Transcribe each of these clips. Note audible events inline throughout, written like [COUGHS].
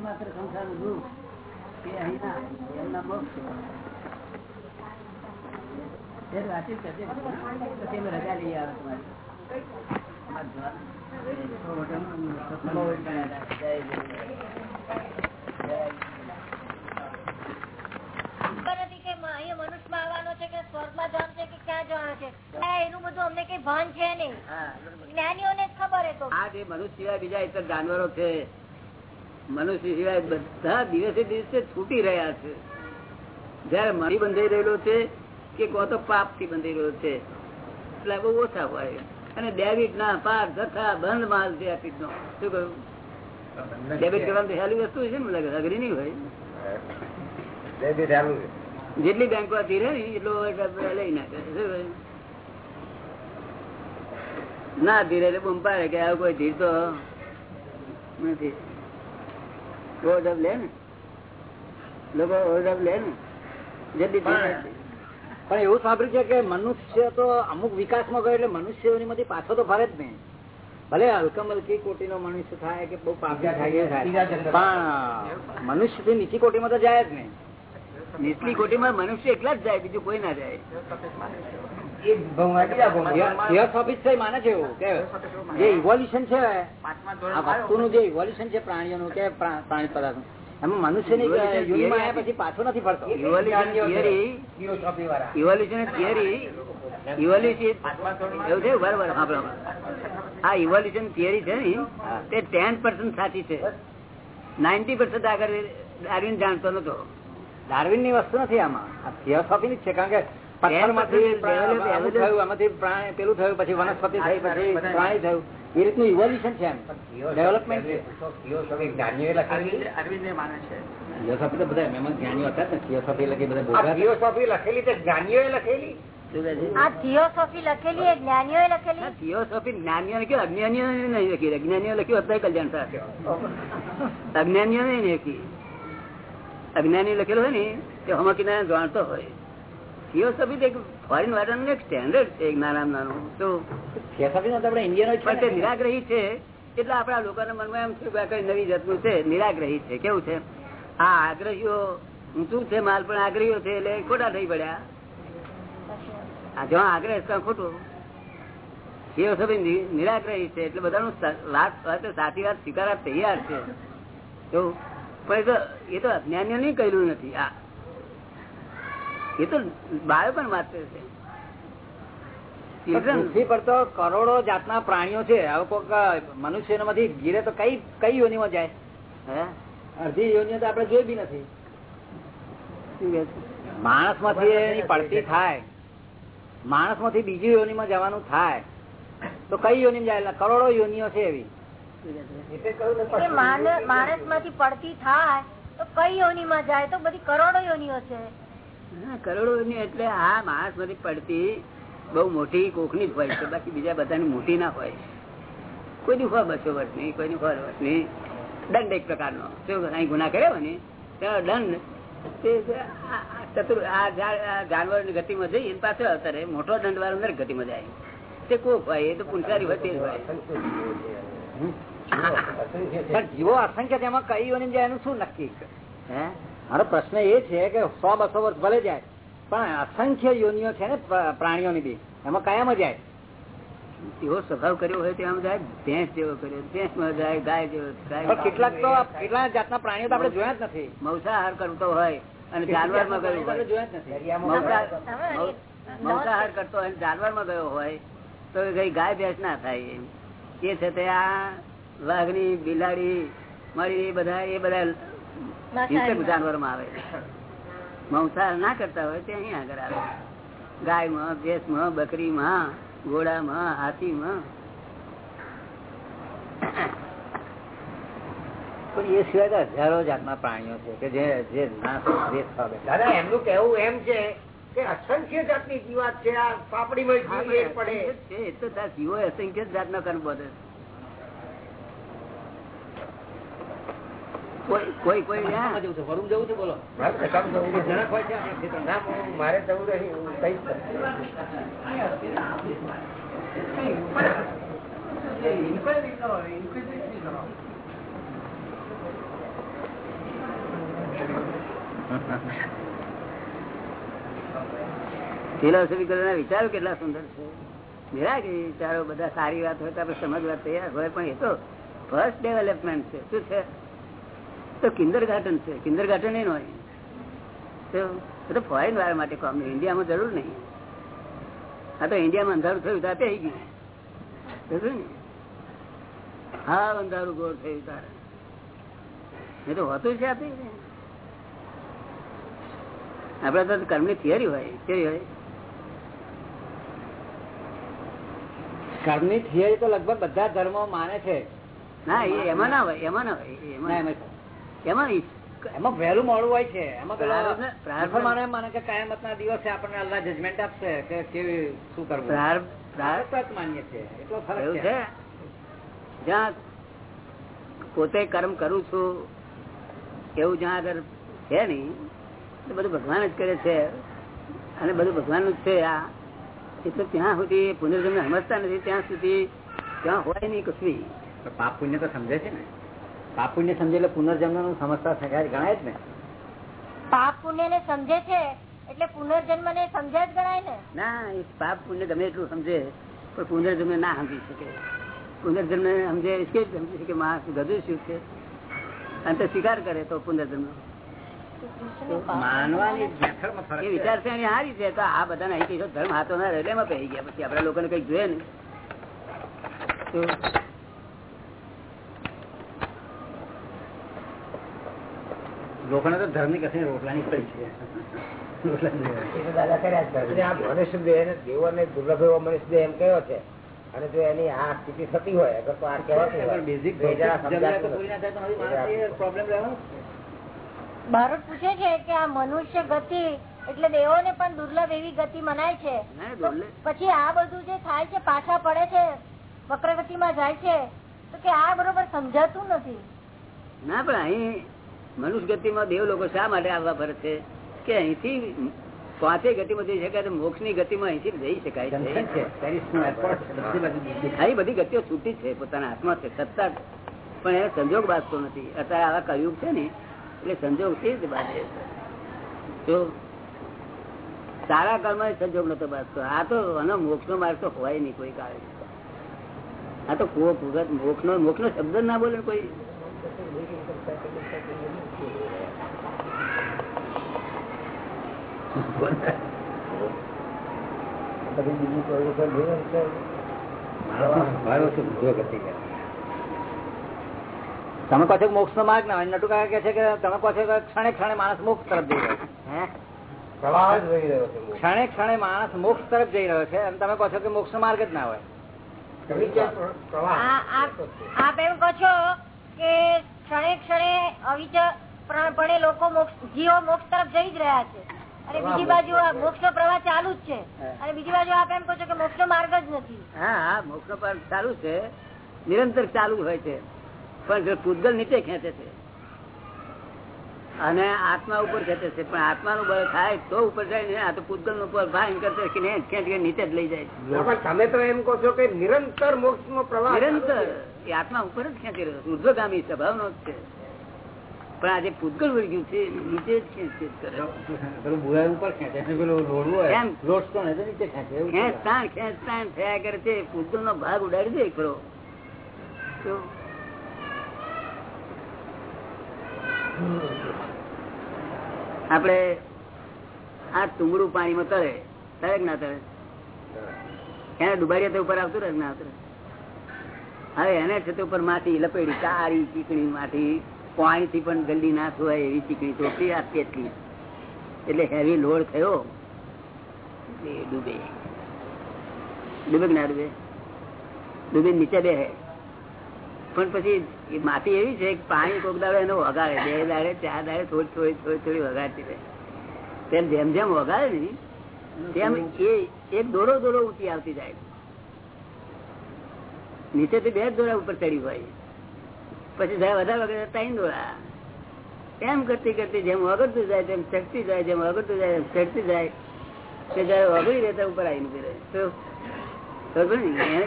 માત્ર સંસારનું દુઃખ એ અહીં ના એમના મોક્ષ છે. વાતચીત કરજે. પછી અમે રજા લઈ આવે તમારી. અમારે છે કે સ્વર્ગમાં જવાનું છે કે ક્યાં જવાનું છે? એનું બધું અમને કઈ ભાન છે નહીં. હા જ્ઞાનીઓને ખબર હતો આ જે મનુષ્ય સિવાય બીજા ઇતર જાનવરો છે મનુષ્ય સિવાય બધા દિવસે દિવસે છૂટી રહ્યા છે. જયારે મરી બંધાઈ રહેલો છે કે કો તો પાપથી બંધાઈ રહ્યો છે. એટલે બહુ ઓછા હોય. અને ડેબિટ ના પાર જથ્થા બંધ માલ છે આ શું કહ્યું? ડેબિટ કરવાનું હેલી વસ્તુ છે ને લાગે અઘરી નહીં હોય. જેટલી બેંક ધીરે ને એટલો લઈ નાખે. ના ધીરે એટલે બૂમ પાડે કે આવું કોઈ ધીર તો નથી ઓવરડબ લે ને. લોકો ઓવરડબ લે ને. જેટલી પણ એવું સાંભળ્યું છે કે મનુષ્ય તો અમુક વિકાસમાં ગયો એટલે મનુષ્યોની માંથી પાછો તો ફરે જ નહીં. ભલે હલકમ હલકી કોટીનો મનુષ્ય થાય કે બહુ પાપી થાય. થાય પણ મનુષ્યથી નીચી કોટીમાં તો જાય જ નહીં. નીચલી કોટીમાં મનુષ્ય એકલા જ જાય બીજું કોઈ ના જાય. માને છે એવું કે જે ઇવોલ્યુશન છે આ વસ્તુનું જે ઇવોલ્યુશન છે પ્રાણીઓનું કે પ્રાણી પદાર્થનું એમાં મનુષ્યની Evolution યુનિમાં theory આવ્યા પછી પાછો નથી ફરતો. ઇવોલ્યુશન થિયરી ઇવોલ્યુશન એવું છે? બરાબર આ ઇવોલ્યુશન થિયરી છે ને તે ટેન પર્સન્ટ સાચી છે. નાઇન્ટી પર્સન્ટ આગળ ડાર્વિન જાણતો નતો. ડાર્વિનની વસ્તુ નથી આમાં. આ થિયોસોફી ની છે કારણ કે પેલું થયું પછી વનસ્પતિ થઈ પછી પ્રાણી થયું. એ રીતનું ઇવોલ્યુશન છે એમ. ડેવલપમેન્ટ છે. થિયોસોફી તો બધા એમાં જ્ઞાનીઓ હતા ને. થિયોસોફી લખી બધા થિયોસોફી લખેલી તે લખેલી? જ્ઞાનીઓ લખ્યું અજ્ઞાનીઓ નહીં લખી. અજ્ઞાનીઓ લખ્યું અત્યારે કલ્યાણ થાય. [LAUGHS] અજ્ઞાનીઓ નહીં લખી. અજ્ઞાની લખેલું હોય ને તે હમણાં કિનારે જાણતો હોય. થિયોસોફી એક ફોરેન વાળાનું એક સ્ટેન્ડર્ડ છે એક નાના નાનું. તો આપણે ઇન્ડિયનો પણ તે નિરાગ્રહી છે એટલે આપણા લોકોના મનમાં એમ થયું કે નવી જાતનું છે નિરાગ્રહી છે. કેવું છે? આ આગ્રહીઓ ઊંચું છે માલ પણ આગ્રહીઓ છે એટલે ખોટા થઈ પડ્યા. આ જો આગ્રહ ખોટું. એ નિરાગ્રહી છે એટલે બધાનું સાચી વાત સ્વીકારવા તૈયાર છે. એવું પણ એ તો અજ્ઞાનીઓ નહીં કહેલું નથી. આ એ તો બાળકો પણ માત્ર છે. પૃથ્વી પર તો કરોડો જાતના પ્રાણીઓ છે. હવે કોઈક મનુષ્યમાંથી ગીરે તો કઈ કઈ યોનીમાં જાય? હે? અડધી યોનીઓ તો આપડે જોઈ બી નથી. માણસમાંથી એની પડતી થાય. માણસમાંથી બીજી યોનીમાં જવાનું થાય. તો કઈ યોની જાય? કરોડો યોનીઓ છે એવી. માણસમાંથી પડતી થાય તો કઈ યોનીમાં જાય? તો બધી કરોડો યોનીઓ છે. કરોડો એટલે આ માણસમાંથી પડતી બહુ મોટી કોકની જ હોય છે. બાકી બીજા બધાની મોટી ના હોય. કોઈની હોય બસો વર્ષની કોઈની હોય વર્ષની. દંડ એક પ્રકારનો. અહીં ગુના કર્યો ને ત્યાં દંડ. ચતુર આ જાનવરની ગતિમાં જઈ એની પાસે અવતરે. મોટો દંડ વાળો અંદર ગતિમાં જાય. તે કોક હોય એ તો પુનસારી હોય તે જ હોય. પણ જીવો અસંખ્ય તેમાં કઈ જાય એનું શું નક્કી મારો પ્રશ્ન એ છે કે સો બસો વર્ષ ભલે જાય પણ અસંખ્ય યોનિઓ છે ને પ્રાણીઓની બી. એમાં કયામાં જાય. એવો સ્વભાવ કર્યો હોય તેમાં જાય ભેંસ જેવો કર્યો ભેંસમાં જાય ગાય જેવો કેટલાક તો કેટલા જાતના પ્રાણીઓ તો આપણે જોયા જ નથી. મંસાહાર કરતો હોય અને જાનવરમાં ગયો હોય. જોયા જ નથી. મૌસાહાર કરતો હોય જાનવરમાં ગયો હોય તો એ કઈ ગાય ભેંસ ના થાય એમ. એ છે તે આ વાઘની બિલાડી મળી એ બધા એ બધા હિંસક જાનવરમાં આવે મંસાહાર ના કરતા હોય તે અહીં આગળ આવે ગાયમાં ભેંસમાં બકરી માં ઘોડા માં હાથી માં પણ એ સિવાય હજારો જાતના પ્રાણીઓ છે કે જે જે નાશ દેશ દાદા એમનું કેવું એમ છે કે અસંખ્ય જાતની જીવાત છે આ પાપડીમાં જીવ પડે. એ તો જીવો અસંખ્ય જાતનો કર્મ બધે કોઈ કોઈ કોઈ જવું છે બોલો. મારે જવું નથી. [LAUGHS] જણક હોય છે આપણે ક્ષેત્રમાં. ના, હું- મારે જવું નહીં હું કહીશ ને. ફિલોસોફી કરવાના વિચારો કેટલા સુંદર છે. મેરા વિચારો બધા સારી વાત હોય તો આપણે સમજવા તૈયાર હોય, પણ એ તો ફર્સ્ટ ડેવલપમેન્ટ છે. શું છે? તો કિન્ડર ગાર્ડન છે કિન્ડર ગાર્ડન નહીં હોય તો ફોરેન વાળા માટે કામ ઇન્ડિયામાં જરૂર નહીં. આ તો ઇન્ડિયામાં અંધારું થયું તાર થઈ ગયું. ને? હા, અંધારું ગોળ થયું તારે એ તો હોતું છે આપી આપડે તો કર્મની થિયરી હોય થિયરી હોય. કર્મની થિયરી તો લગભગ બધા ધર્મો માને છે. ના એમાં ના હોય એમાં ના હોય એમાં એમાં એમાં વહેલું મોડું હોય છે. એમાં માને કે કાયમત ના દિવસે આપણને અલ્લાહ જજમેન્ટ આપશે કે કેવી શું કરવું? માનીએ છીએ. એટલો ફરક છે. છે? જ્યાં પોતે કર્મ કરું છું એવું જ્યાં આગળ છે નહીં બધું ભગવાન જ કરે છે. અને બધું ભગવાનનું જ છે આ. એટલે ત્યાં સુધી પુનર્જન્મ સમજતા નથી ત્યાં સુધી ત્યાં હોય નહીં કશું. પાપ પુણ્ય તો સમજે છે ને. પાપ પુણ્ય સમજે એટલે પુનર્જન્મનું સમજતા ગણાય જ ને. પાપ પુણ્ય ને સમજે છે એટલે પુનર્જન્મ ને સમજે જ ગણાય ને. ના એ પાપ પુણ્ય ગમે એટલું સમજે પણ પુનર્જન્મ ના સમજી શકે. પુનર્જન્મ સમજે એ સમજી શકે. માણસ ગધું શું છે? અને તો સ્વીકાર કરે તો પુનર્જન્મ. માનવાની મેથડમાં ફરક એ છે. વિચાર શ્રેણી સારી છે તો આ બધા નહીં કહીશું ધર્મ હાથો ના રહે એમાં પહેરી ગયા. પછી આપડા લોકોને કંઈક જોઈએ ને. તો લોકોને તો ધર્મની કશી રોટલાની પડી છે? દેવોને દુર્લભ એવો મનુષ્ય દેહ એમ કયો છે? અને જો એની આ સ્થિતિ થતી હોય અગર તો આ કહેવાતું ના ભારત પૂછે છે કે આ મનુષ્ય ગતિ એટલે દેવોને પણ દુર્લભ એવી ગતિ મનાય છે. ના. પછી આ બધું જે થાય છે પાછા પડે છે વક્રગતિમાં જાય છે તો કે આ બરોબર સમજાતું નથી. ના પણ અહીં મનુષ્ય ગતિમાં દેવ લોકો શા માટે આવવા ફરે છે? કે અહીંથી પાંચે ગતિ માં જઈ શકાય મોક્ષની ગતિમાં અહીંથી જઈ શકાય છે. બધી ગતિઓ છૂટી છે પોતાના હાથમાં છે સત્તા પણ એ સંજોગ બાજતો નથી. અત્યારે આવા કયું છે ને એટલે સંજોગ છે જ બાજે જો સારા કર્મ સંજોગ નતો બાજતો આ તો આનો મોક્ષ નો માર્ગ તો હોય નહીં કોઈ કાળે આ તો મોક્ષ નો મોક્ષ નો શબ્દ ના બોલે કોઈ. બધી બીજી કોઈ લોકો જોઈએ ને તો માણસનો ભાવ ઓછો બુદ્ધિઓ ગતિ કરે. તમે કહો છો મોક્ષ નો માર્ગ ના નટુ કાકા કે છે કે તમે કહો છો કે ક્ષણે ક્ષણે માણસ મોક્ષ તરફ જઈ રહ્યો છે હે? પ્રવાહ જ વહી રહ્યો છે ક્ષણે ક્ષણે માણસ મોક્ષ તરફ જઈ રહ્યો છે અને તમે કહો છો કે મોક્ષ માર્ગ જ ના હોય. કવિતા પ્રવાહ. આ- આ- આપ એમ કહો છો કે ક્ષણે ક્ષણે અવિચરપણે લોકો મોક્ષ જીવો મોક્ષ તરફ જઈ જ રહ્યા છે. અને બીજી બાજુ આ મોક્ષ પ્રવાહ ચાલુ જ છે. અને બીજી બાજુ આપ એમ કહો છો કે મોક્ષ માર્ગ જ નથી. હા હા મોક્ષ નો ચાલુ છે. નિરંતર ચાલુ હોય છે. પણ જો પૂતગલ નીચે ખેંચે છે અને આત્મા ઉપર ખેંચે છે પણ આત્માનું બળ થાય તો ઉપર જાય ને આ તો પૂતગલનું ઉપર ભાઈ કરશે કે ને ખેંચ કે નીચે જ લઈ જાય પણ તમે તો એમ કહો છો કે નિરંતર મોક્ષ નો પ્રવાહ નિરંતર. એ આત્મા ઉપર જ ખેંચી રહ્યો ઉર્ધ્વગામી સ્વભાવનો જ છે. પણ આજે પૂતગલ ગયું છે નીચે જ ખેંચી કરે બુરાઈ ઉપર ખેંચે ને નીચે ખેંચે થયા કરે છે પૂતગલ નો ભાગ ઉડાડી દે ખરો તો આપડે આ ટુંગડું પાણીમાં તરે તરે ના તરે એને ડુબાડીએ તો ઉપર આવતું રહે ના હવે એને છે તે ઉપર માટી લપેડી કાળી ચીકણી માટી પાણી થી પણ ગલ્લી ના થવાય એવી ચીકણી ચોપડી આ એટલી. એટલે હેવી લોડ થયો. ડૂબે. ડૂબે ના ડૂબે? ડૂબે નીચે બે પણ પછી માટી એવી છે કે પાણી કોક દાડે એનો વગાડે, બે દાડે, ચાર દાડે થોડી થોડી થોડી થોડી વગાડતી રહે. તેમ જેમ જેમ વગાડે ને, તેમ એ એક દોરો દોરો ઊંચી આવતી જાય. નીચેથી બે દોરા ઉપર ચડી હોય. પછી જાય વધારે વગર ત્રણ દોરા. એમ કરતી કરતી જેમ વગડતું જાય, તેમ ચડતી જાય, જેમ વગડતું જાય એમ ચડતી જાય. તે જયારે વગડી રહેતા ઉપર આવી રહે. તો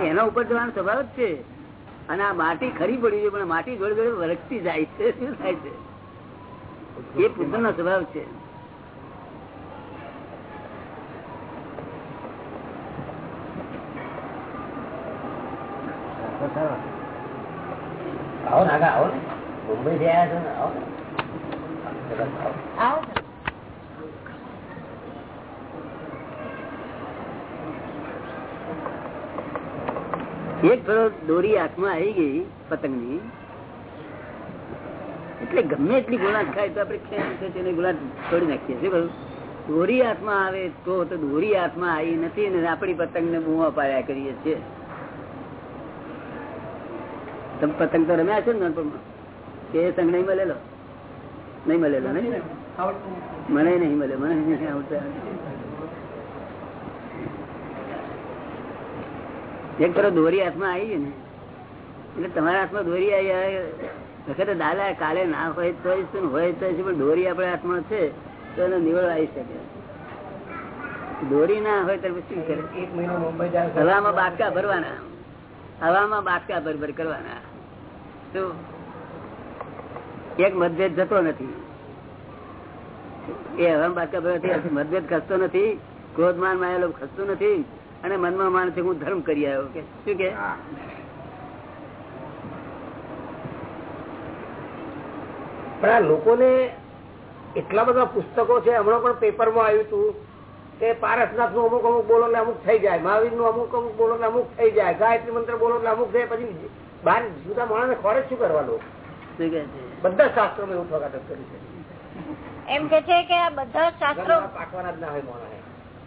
એના ઉપર જવાનો સ્વભાવ જ છે. અને આ માટી ખરી પડી છે, પણ માટી જોડે જોડે વરસતી જાય છે. શું થાય છે? એ પુત્ર સ્વભાવ છે. આવો નાગા, આવો. ને મુંબઈ થી આવ્યા છો ને? આવો. ને સરસ, આવો. આવો છો. ફેરો દોરી હાથમાં આવી ગઈ પતંગની. એટલે ગમે એટલી ગુલાટ ખાય તો આપણે ગુલાટ છોડી નાખીએ છીએ. દોરી હાથમાં આવે તો તો દોરી હાથમાં આવી નથી ને આપણી પતંગને બૂમો પાડ્યા કરીએ છીએ. તમે પતંગ તો રમ્યા છો ને કે સંગ નહીં મળેલો? નહીં મળેલો નહીં? મને નહીં મળે મને નહીં આવડતા. એક તરફ દોરી હાથમાં આવી ને. એટલે તમારા હાથમાં દોરી આવી વખતે દાદા કાલે ના હોય તો શું હોય તો પણ દોરી આપણા હાથમાં છે તો એનો નિવડ આવી શકે. દોરી ના હોય તો શું કરે? એક મહિનો મુંબઈ હવામાં બાટકા ભરવાના. હવામાં બાટકા ભર ભર કરવાના. શું એક મતભેદ જતો નથી. એ હવામાં બાટકા ભરવાથી મતભેદ ખસતો નથી ક્રોધમાનમાં લોકો ખસતું નથી. અને મનમાં માને છે હું ધર્મ કરી આવ્યો કે શું કે? પણ આ લોકોને એટલા બધા પુસ્તકો છે હમણાં પણ પેપરમાં આવ્યું હતું કે પારસનાથનું અમુક અમુક બોલો ને અમુક થઈ જાય મહાવીરનું અમુક અમુક બોલો ને અમુક થઈ જાય ગાયત્રી મંત્ર બોલો ને અમુક થાય પછી બાર જુદા માણસ ખોરે શું કરવાનું બધા શાસ્ત્રો શાસ્ત્રોમાં એવું ઠોકાટક કર્યું છે. એમ કે છે કે આ બધા શાસ્ત્રો પાકવાના જ ના હોય માણસે.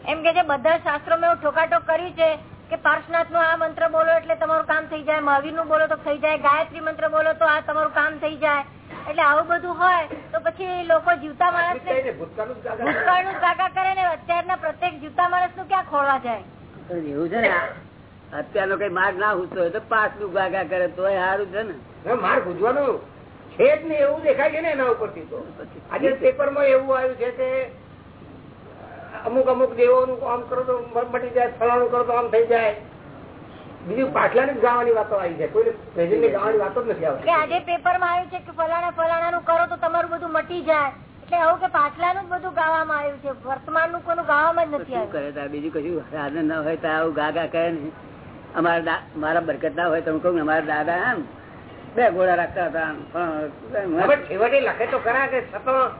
એમ કે છે બધા શાસ્ત્રો મેં ઠોકાટોક કર્યું છે કે પાર્શનાથનું આ મંત્ર બોલો એટલે તમારું કામ થઈ જાય. મહાવીરનું બોલો તો થઈ જાય. ગાયત્રી મંત્ર બોલો તો આ તમારું કામ થઈ જાય. એટલે આવું બધું હોય તો પછી લોકો જીવતા માણસ ને. ભૂતકાળનું કાકા કરે. ને અત્યારના પ્રત્યેક જીવતા માણસનું ક્યાં ખોળવા જાય? એવું છે ને અત્યારનો કઈ માર્ગ ના ઉઠતો હોય તો પાસનું ગાગા કરે તો સારું છે ને. ના, માર ગુજવાનું છે જ ને એવું દેખાય છે ને એના ઉપરથી તો. આજે પેપરમાં એવું આવ્યું છે કે અમુક અમુક દેવોનું આમ કરો તો મટી જાય ફલાણું કરો તો આમ થઈ જાય. બીજું પાટલા ની ગાવાની વાતો આવી છે કોઈ પ્રેઝન્ટની ગાવાની વાતો જ નથી આવતી. આજે પેપરમાં આવ્યું છે કે ફલાણા ફલાણા નું કરો તો તમારું બધું મટી જાય. એટલે આવું કે પાછલાનું જ બધું ગાવામાં આવ્યું છે. વર્તમાનનું કોનું ગાવામાં જ નથી શું આવ્યું. કરે બીજું કશું સાધન ના હોય તો આવું ગાગા ને. અમારા મારા બરકત ના હોય તો હું કહું ને અમારા દાદા આમ બે ઘોડા રાખતા હતા છેવટે લખે તો ખરા કે છતાં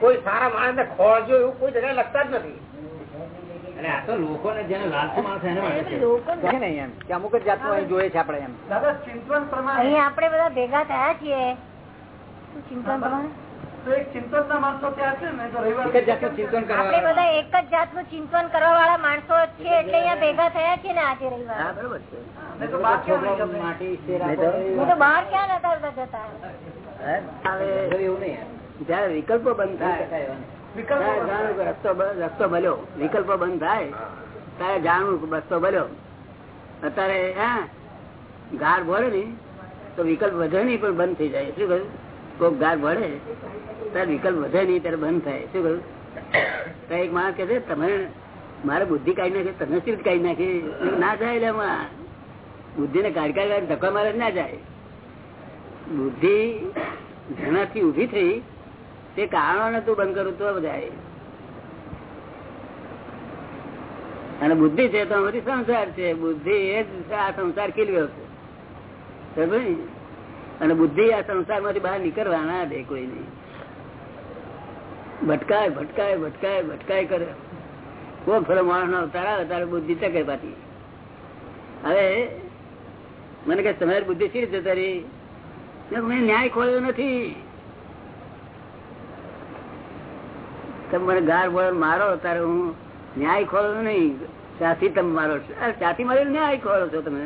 કોઈ સારા માણસ ને ખોળજો એવું કોઈ જગ્યાએ લખતા જ નથી. અને આ તો જેને લાલચ માણસ એને માટે. લોકો ને એમ. કે અમુક જ જાતનું અહીં જોઈએ છે આપણે એમ. અહીં આપણે બધા ભેગા થયા છીએ. શું ચિંતન પ્રમાણે? એક જ જાતનું ચિંતન આપણે કરવા બધા એક જ જાતનું ચિંતન કરવા વાળા માણસો જ છે એટલે અહીંયા ભેગા થયા છીએ ને આજે હા રવિવાર છે. છોકરો માટી શેરા નહીં તો- હું તો બહાર ક્યાં નતા જતા એવું નહીં જયારે વિકલ્પો બંધ થાય રસ્તો રસ્તો ભલ્યો વિકલ્પો બંધ થાય ત્યારે જાણવું રસ્તો ભલ્યો અત્યારે હા ગાર ભરે ને તો વિકલ્પ વધે નહીં પણ બંધ થઈ જાય. શું કહ્યું? કોક ગાર ભરે ત્યારે વિકલ્પ વધે નહીં ત્યારે બંધ થાય. શું કહ્યું? તો એક માણસ કે છે તમે મારે બુદ્ધિ કાઢી નાખી તમે શી કાઢી નાખી. ના જાય એટલે એમાં. બુદ્ધિ ને કાઢી કાઢી ધક્કા મારે જ ના જાય. બુદ્ધિ જેનાથી ઊભી થઈ તે કારણો તું બંધ કરું તો બધા અને બુદ્ધિ છે તો બધી સંસાર છે. બુદ્ધિ એ જ આ સંસાર ખીલવ્યો છે અને બુદ્ધિ આ સંસારમાંથી બહાર નીકળવા દે કોઈ નહીં ભટકાય ભટકાય ભટકાય ભટકાય કરે. કોઈ ફરો માણસ નો અવતાર આવે તારે બુદ્ધિ ટકે પાછી. હવે મને કે તમારી બુદ્ધિ સી રીતે તારી મેં ન્યાય ખોલ્યો નથી. તમે મને ગાર બોળ મારો તારે હું ન્યાય ખોલો નહીં. સાથી તમે મારો છો. મારી ન્યાય ખોલો છો તમે.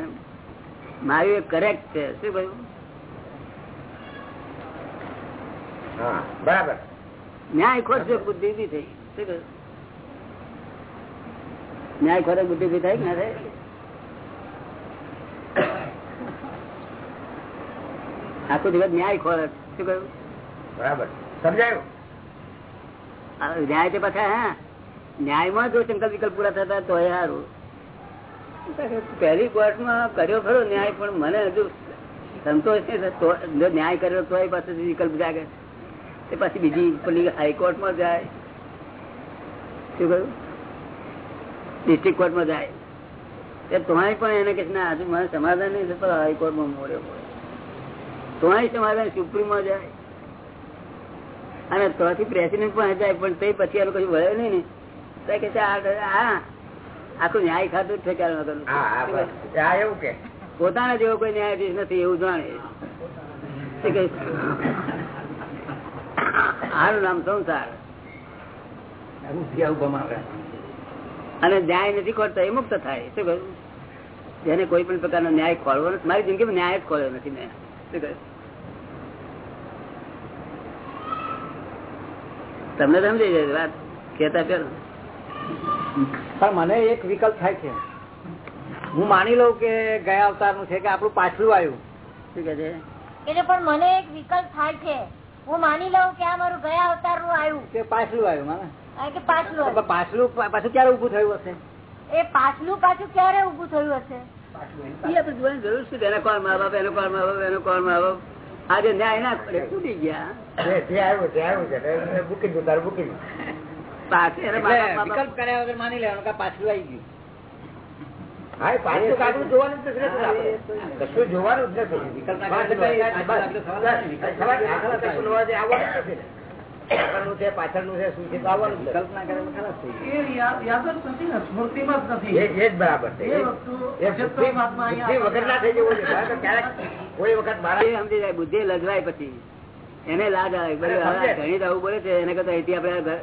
મારું કરેક્ટ છે. શું કહ્યું? બરાબર. ન્યાય ખોરશો બુદ્ધિ થઈ. શું કહ્યું? ન્યાય ખોરે બુદ્ધિ ઊભી થાય કે ના થાય આખું દિવસ ન્યાય ખોરે શું કહ્યું? બરાબર. સમજાયું? ન્યાય તો પાછા, હા. ન્યાયમાં જો સંકલ્પ વિકલ્પ પૂરા થતા તો સારું. પહેલી કોર્ટમાં કર્યો ખરો ન્યાય, પણ મને હજુ સંતોષ જો ન્યાય કર્યો તોય પાસે વિકલ્પ જાગે. તે પછી બીજી પેલી હાઈકોર્ટમાં જાય. શું કહ્યું? ડિસ્ટ્રિક્ટ કોર્ટમાં જાય. એ તોય પણ એને કે ના, હજુ મને સમાધાન નહીં થતું હાઈકોર્ટમાં મોડ્યો તોય સમાધાન સુપ્રીમમાં જાય. અને ત્યાંથી પ્રેસિડેન્ટ પણ જાય પણ તે પછી એનું કશું વળે નહીં ને. તો કે આખું ન્યાય ખાતું જ ઠેકાણ એવું કે. પોતાના જેવો કોઈ ન્યાયાધીશ નથી એવું જાણે. તે આનું નામ સંસાર. અને ન્યાય નથી ખોલતા એ મુક્ત થાય. શું કહ્યું? જેને કોઈ પણ પ્રકારનો ન્યાય ખોલવો નથી મારી જિંદગીમાં ન્યાય જ ખોલ્યો નથી મેં. શું કહ્યું? તમને સમજી જાય વાત કેતા પેલા પણ મને એક વિકલ્પ થાય છે. હું માની લઉં કે ગયા અવતારનું છે કે આપણું પાછલું આવ્યું. શું કે છે? એટલે પણ મને એક વિકલ્પ થાય છે. હું માની લઉં કે આ મારું ગયા અવતારનું આવ્યું. કે પાછલું આવ્યું મને? કે પાછલું આવ્યું. પાછલું પાછું ક્યારે ઉભું થયું હશે? એ પાછલું પાછું ક્યારે ઉભું થયું હશે? એ આપણે જોવાની જરૂર શું છે? એના કોણ મા બાપ એનો કોણ મા બાપ એનો કોણ મા બાપ? આજે ન્યાય ના કરે તૂટી ગયા. વિકલ્પ કર્યા વગર માની લેવાનું કે પાછું આવી ગયું. હા એ પાછું કાગળ જોવાનું જ નથી. આગળનું છે પાછળનું છે શું છે? આવવાનું ના થઈ એ જ ને બરાબર છે. બુદ્ધિ પરમાત્મા વગર ના થઈ જવું જોઈએ. કારણ કે ક્યારેક કોઈ વખત મારા એ સમજી જાય બુદ્ધિ લજવાય પછી. એને લાજ આવે. ધણી આવું બોલે છે એને કરતા અહીંથી આપણે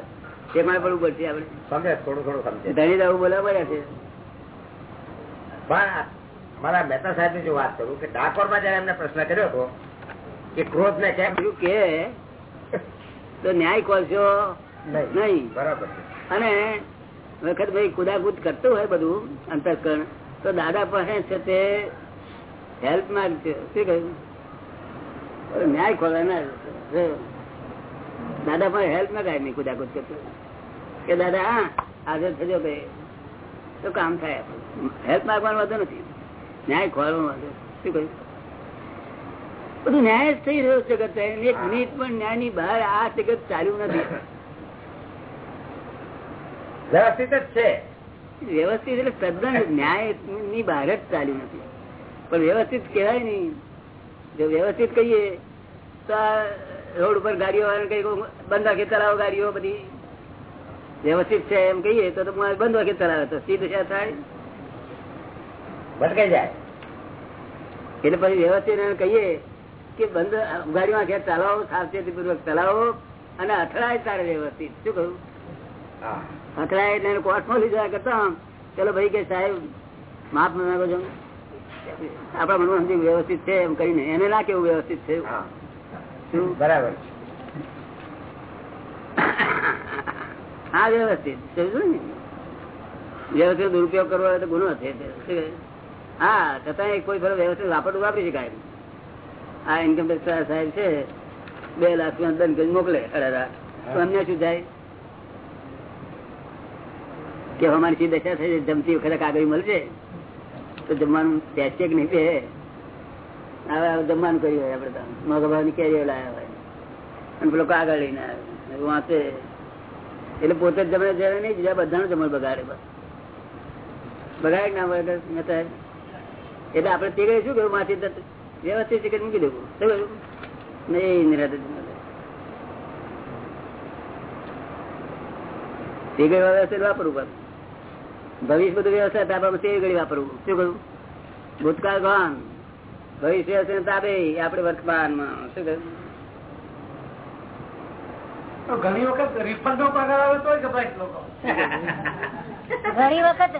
ટેકવાને પડવું પડશે આપણે. સમજે થોડું થોડું સમજે. ધણી આવું બોલા પડ્યા છે. પણ મારા મહેતા સાહેબ જો વાત કરું કે ડાકોરમાં જયારે એમને પ્રશ્ન કર્યો હતો કે ક્રોધ ને કેમ કે તો ન્યાય ખોલશો નહીં. બરાબર અને વખત ભાઈ કુદાકુદ કરતું હોય બધું અંતઃકરણ તો દાદા પાસે છે તે હેલ્પ માંગશે. શું કહ્યું? ન્યાય ખોલે ના દાદા પાસે હેલ્પ ના થાય નહીં કુદાકુદ કરતો. કે દાદા હા હાજર થજો ભાઈ. તો કામ થાય હેલ્પ માંગવાનો વાંધો નથી. ન્યાય ખોલવાનો વાંધો શું કહ્યું? બધું ન્યાય જ થઈ રહ્યો જગત એક મિનિટ પણ ન્યાયની બહાર આ જગત ચાલ્યું નથી. વ્યવસ્થિત જ છે. વ્યવસ્થિત એટલે તદ્દન ન્યાયની બહાર જ ચાલ્યું નથી. પણ વ્યવસ્થિત કહેવાય નહીં. જો વ્યવસ્થિત કહીએ તો આ રોડ ઉપર ગાડીઓ કઈ બંધ વાગે ચલાવો ગાડીઓ બધી. વ્યવસ્થિત છે એમ કહીએ તો બંધ વાગે ચલાવે તો સીધ દશા થાય. ભટકાઈ જાય. એટલે પછી વ્યવસ્થિત કહીએ કે બંધ ગાડીમાં ઘેર ચલાવો સાવચેતી પૂર્વક ચલાવો અને અથડાય તારે વ્યવસ્થિત. શું કહ્યું અથડાય એટલે કોર્ટમાં જવા કરતા ચલો ભાઈ કે સાહેબ માફ માંગો છો. આપણા મનમાં સમજી વ્યવસ્થિત છે એમ કરીને એને ના કેવું વ્યવસ્થિત છે શું? બરાબર. હા વ્યવસ્થિત. ને? વ્યવસ્થિત દુરુપયોગ કરવો તો ગુનો છે? હા છતાં કોઈ ફરક વ્યવસ્થિત વાપરવું વાપરી શકાય. આ ઇન્કમ ટેક્સ સાહેબ છે બે લાખ રૂપિયા દંડ કરી મોકલે અઢાર તો અમને શું થાય? કે અમારી સી દશા થઈ જમતી વખતે કાગળ મળશે. તો જમવાનું બેસે કે નહીં બે હવે જમવાનું કર્યું હોય આપડે તો. મગભાવની કેરીઓ લાવ્યા હોય. અને પેલો કાગળ લઈને આવે વાંચે એટલે પોતે જ જમણે જયારે નહીં બીજા બધાનું જમણ બગાડે બગાડે ના બગાડે? મહેતા એટલે આપડે તે શું કર્યું માથી વ્યવસ્થિત ટિકિટ મૂકી દેવું. શું નહીં નિરાતે તે ઘડી વ્યવસ્થિત વાપરવું ભવિષ્ય બધું વ્યવસ્થા તાબામાં તે ઘડી વાપરવું. શું કહ્યું? ભૂતકાળ ગણ ભવિષ્ય હશે તાબે આપણે વર્તમાનમાં. શું કહ્યું? ઘણી વખત રિફંડ નો પગાર આવે તોય લોકો. ઘણી વખત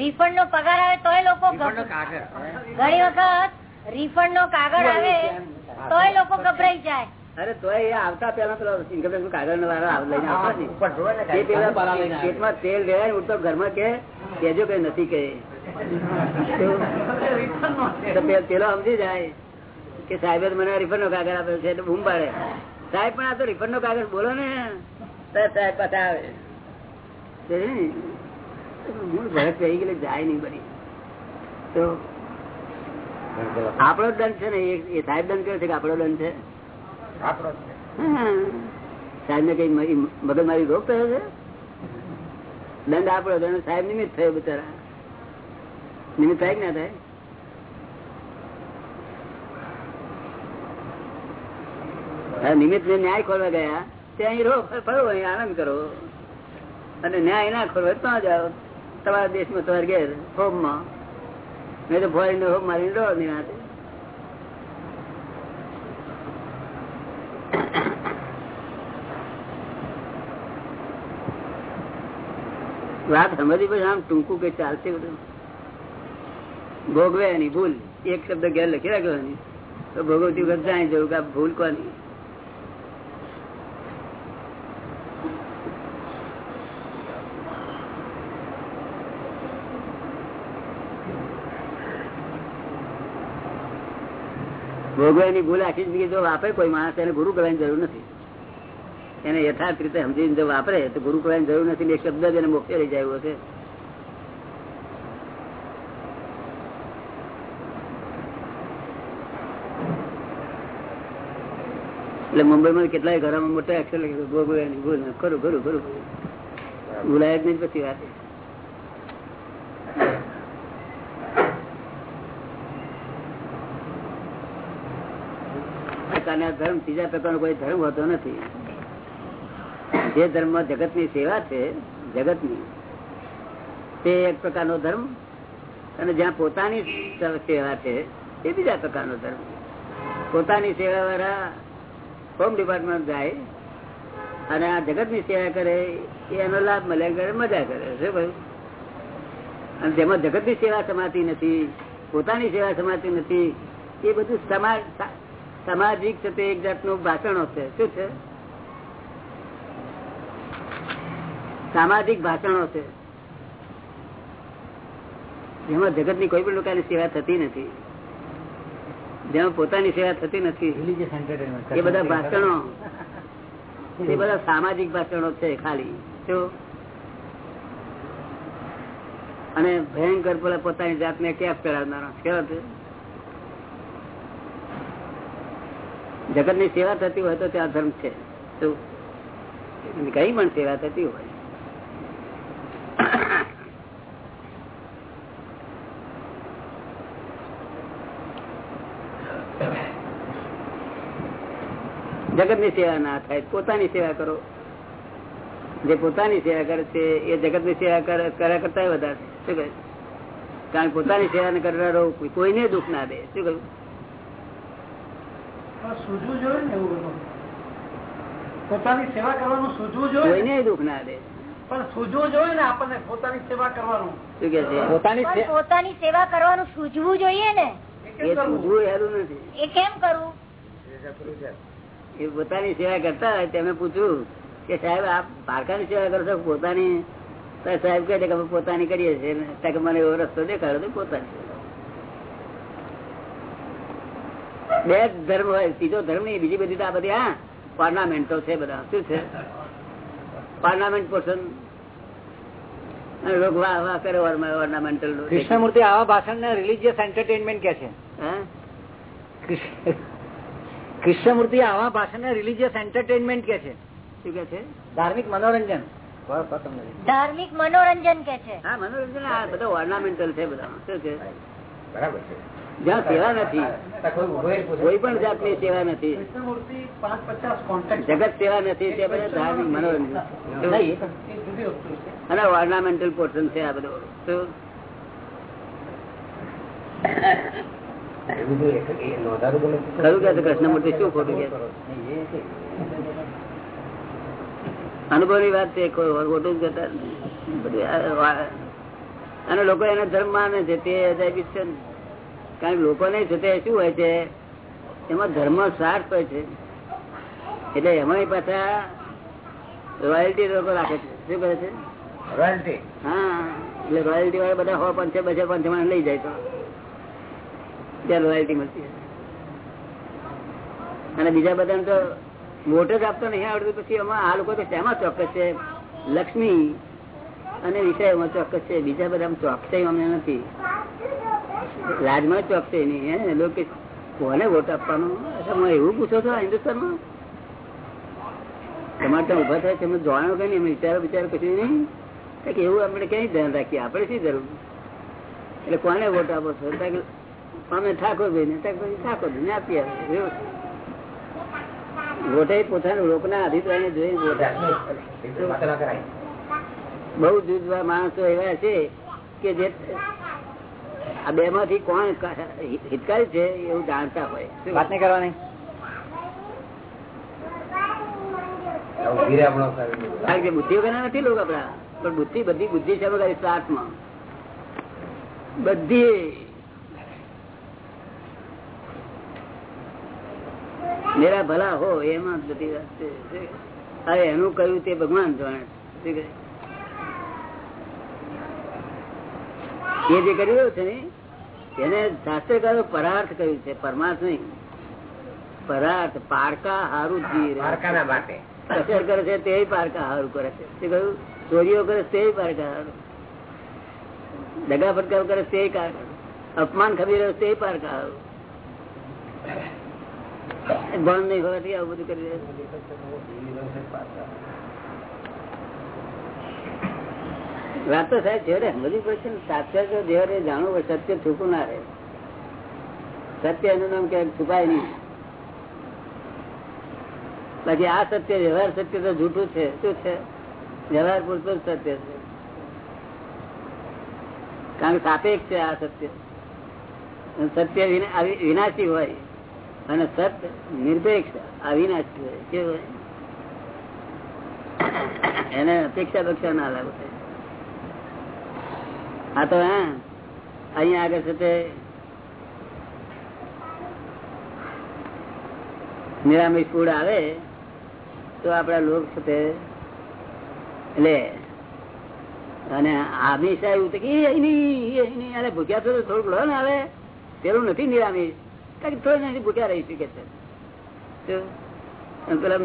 રિફંડ નો પગાર આવે તોય લોકો ઘણી વખત રિફંડ નો કાગળ આવે તોય લોકો ગભરાઈ જાય. અરે તો એ આવતા પેલા પેલો ઇન્કમ ટેક્સ નો કાગળ લઈને આવતા. પેટમાં તેલ રેડાય ઉઠતો ઘરમાં કે કેજો કઈ નથી કે. પેલો સમજી જાય કે સાહેબ મને રિફંડ નો કાગળ આપ્યો છે એટલે બૂમ પાડે. સાહેબ પણ આ તો રિફંડ નો કાગળ બોલો ને. સાહેબ પાછા આવે મૂળ ભરત રહી ગયેલી જાય નહીં બની તો આપણો દંડ છે ને એ- સાહેબ દંડ કરે છે કે આપણો દંડ છે. સાહેબ ને કઈ મગજ મારી રોગ થયો છે? દંડ આપણો દંડ સાહેબ નિમિત્ત થયો બિચારા. નિમિત્ત થાય કે ના થાય? નિમિત્ત ને ન્યાય ખોલવા ગયા. ત્યાં અહીં રહો ફરો અહીં આનંદ કરો. અને ન્યાય ના ખોલવા ત્યાં જાઓ. તમારા દેશમાં તમારે ઘેર હોમમાં નહીં તો હોમ મારીને રહો વાત સમજી પછી આમ ટૂંકું કઈ ચાલશે બધું? ભોગવે એની ભૂલ. એક શબ્દ ઘેર લખી રાખ્યો એની. તો ભોગવતી વખત જાય જવું કે ભૂલ કોની? ભોગવાની ભૂલ આખી જિંદગી જો વાપરે, કોઈ માણસ એને ગુરુ કરવાની જરૂર નથી. એને યથાર્થ રીતે સમજીને જો વાપરે, તો ગુરુ કરવાની જરૂર નથી. એક શબ્દ જ એને મોક્ષે લઈ જાય છે. એટલે મુંબઈમાં કેટલાય ઘરોમાં મોટા અક્ષર લખે ભોગવે ભૂલ. ખરું ખરું ખરું. ભૂલાય જ નહીં પછી વાત. પ્રકારના ધર્મ ત્રીજા પ્રકારનો કોઈ ધર્મ હોતો નથી. જે ધર્મ જગતની સેવા છે જગત તે એક પ્રકારનો ધર્મ અને જ્યાં પોતાની સેવા છે, એ બીજા પ્રકારનો ધર્મ. પોતાની સેવા વાળા હોમ ડિપાર્ટમેન્ટ જાય અને આ જગત સેવા કરે, એનો લાભ મળે મજા કરે છે ભાઈ અને જેમાં જગત સેવા સમાતી નથી, પોતાની સેવા સમાતી નથી, એ બધું સમાજ સામાજિક છે તે એક જાતનું ભાષણો છે. શું છે? સામાજિક ભાષણો છે. જેમાં જગતની કોઈ પણ લોકોની સેવા થતી નથી. જેમાં પોતાની સેવા થતી નથી. એ બધા ભાષણો. [LAUGHS] એ બધા સામાજિક ભાષણો છે ખાલી. શું અને ભયંકર પેલા પોતાની જાતને કેફ ચડાવનારા કેવા છે જગતની સેવા થતી હોય તો ત્યાં ધર્મ છે. કઈ પણ સેવા થતી હોય. જગતની સેવા ના થાય, પોતાની સેવા કરો. જે પોતાની સેવા કરે છે, એ જગતની સેવા કર્યા કરતા વધારે. શું કહે કારણ પોતાની સેવા કરનારો કોઈને દુઃખ ના દે. શું કહ્યું? સૂઝવું જોઈએ ને એવું પોતાની સેવા કરવાનું સૂઝવું જોઈએ? દુઃખ ના દે. પણ સૂઝવું જોઈએ ને આપણને પોતાની સેવા કરવાનું? શું કે છે? પોતાની પોતાની સેવા કરવાનું સૂઝવું જોઈએ ને? એ સૂઝવું હેરું નથી. એ કેમ કરવું એ પોતાની સેવા કરતા હોય તમે પૂછ્યું કે સાહેબ આપ પારકાની સેવા કરો છો પોતાની? સાહેબ કહે છે કે પોતાની કરીએ છીએ. મને એવો રસ્તો દેખાડો તો પોતાની. બે ધર્મ હોય ત્રીજો ધર્મ નહીં બીજી બધી આ બધી હા પાર્લામેન્ટો છે બધા. શું છે? પાર્લામેન્ટ પોર્શન કૃષ્ણમૂર્તિ આવા ભાષણ ને રિલીજીયસ એન્ટરટેનમેન્ટ કે છે કૃષ્ણમૂર્તિ આવા ભાષણ ને રિલીજીયસ એન્ટરટેનમેન્ટ કે છે. શું કે છે? ધાર્મિક મનોરંજન. ધાર્મિક મનોરંજન કે છે. હા મનોરંજન આ બધા ઓર્નામેન્ટલ છે બધા શું છે? બરાબર છે. જ્યાં સેવા નથી કોઈ પણ જાતની સેવા નથી. જગત સેવા નથી તે બધા ધાર્મિક મનોરંજન. અને ઓર્નામેન્ટલ પોર્શન છે આ બધો? ખરું કે કૃષ્ણમૂર્તિ શું ખોટું કે અનુભવ અનુભવની વાત છે કોઈ ખોટું જ અને લોકો એના ધર્મ માને છે તે અજાયબી છે ને. કારણ કે લોકોને છે તે શું હોય છે એમાં ધર્મ સાર્થ હોય છે. એટલે એમાં પાછા રોયલ્ટી લોકો રાખે છે. શું કરે છે? રોયલ્ટી હા એટલે રોયલ્ટી વાળા બધા હો પંચે બસે પંચમાં લઈ જાય તો. ત્યાં રોયલ્ટી મળતી અને બીજા બધાને તો વોટ જ આપતો નહીં આવડતું. પછી એમાં આ લોકો તો તેમાં ચોક્કસ છે? લક્ષ્મી અને વિષયમાં ચોક્કસ છે. બીજા બધા ચોકસાઈ અમને નથી. રાજમાં ચોકશે નહીં હે? લોકો કોને વોટ આપવાનો? અચ્છા, એવું પૂછો છો હિન્દુસ્તાનમાં? તમારે ત્યાં ઊભા થાય અમે જાણો કઈ નહીં? વિચારો વિચારો કશું નહીં. કે એવું આપણે ક્યાંય ધ્યાન રાખીએ? આપણે શી જરૂર? એટલે કોને વોટ આપો છો? અમે ઠાકોરભાઈ ને ઠાકોરભાઈ ને આપીએ વોટે પોતાના લોકોના અભિપ્રાય જોઈ વોટ બહુ જુદવા માણસો એવા છે કે જે આ બે માંથી કોણ હિતકારી છે એવું જાણતા હોય. વાત નહીં કરવાની. કારણ કે બુદ્ધિ વગર નથી લોકો આપડા પણ બુદ્ધિ બધી બુદ્ધિ છે વગર સ્ટાર્ટમાં બધી. મેરા ભલા હો એમાં બધી વાત છે. અરે એનું કહ્યું તે ભગવાન જાણે. શું કહે? એ જે કર્યું છે ને એને શાસ્ત્રકારો પરાર્થ કહ્યું છે પરમાર્થ નહીં. પરાર્થ પારકા હારું જી પારકાના માટે. કચર કરે છે તે પારકા હારું કરે છે. તે કહ્યું? ચોરીઓ કરે તે પારકા હારું. દગા ફટકાર કરે તે અપમાન ખબી રહ્યો તે પારકા હારું. ભણ નહીં હોવાથી આવું બધું કરી રહ્યા વાત તો સાહેબ છેડે સમજવી પડશે ને, સાચા જો દેવરે જાણવું હોય સત્ય છૂપું ના રહે. સત્ય એનું નામ ક્યાંક છુપાય નહીં. બાકી આ સત્ય, વ્યવહાર સત્ય તો જૂઠું છે, શું છે? વ્યવહાર પૂરતું સત્ય છે. કારણ કે સાપેક્ષ છે આ સત્ય. સત્ય વિનાશી હોય. અને સત્ય નિરપેક્ષ અવિનાશી હોય. કેવું એને અપેક્ષા પક્ષા ના લાગુ હા તો, હા. અહીંયા આગળ છે તે. નિરામિષ ફૂડ આવે, તો આપડા લોક છે તે. લે અને આમિષ આવ્યું તો કે નહીં. અરે, ભૂખ્યા થોડું થોડુંક લો ને હવે. પેલું નથી નિરામિષ. કારણ કે થોડી નથી ભૂખ્યા રહી શકે છે. પેલા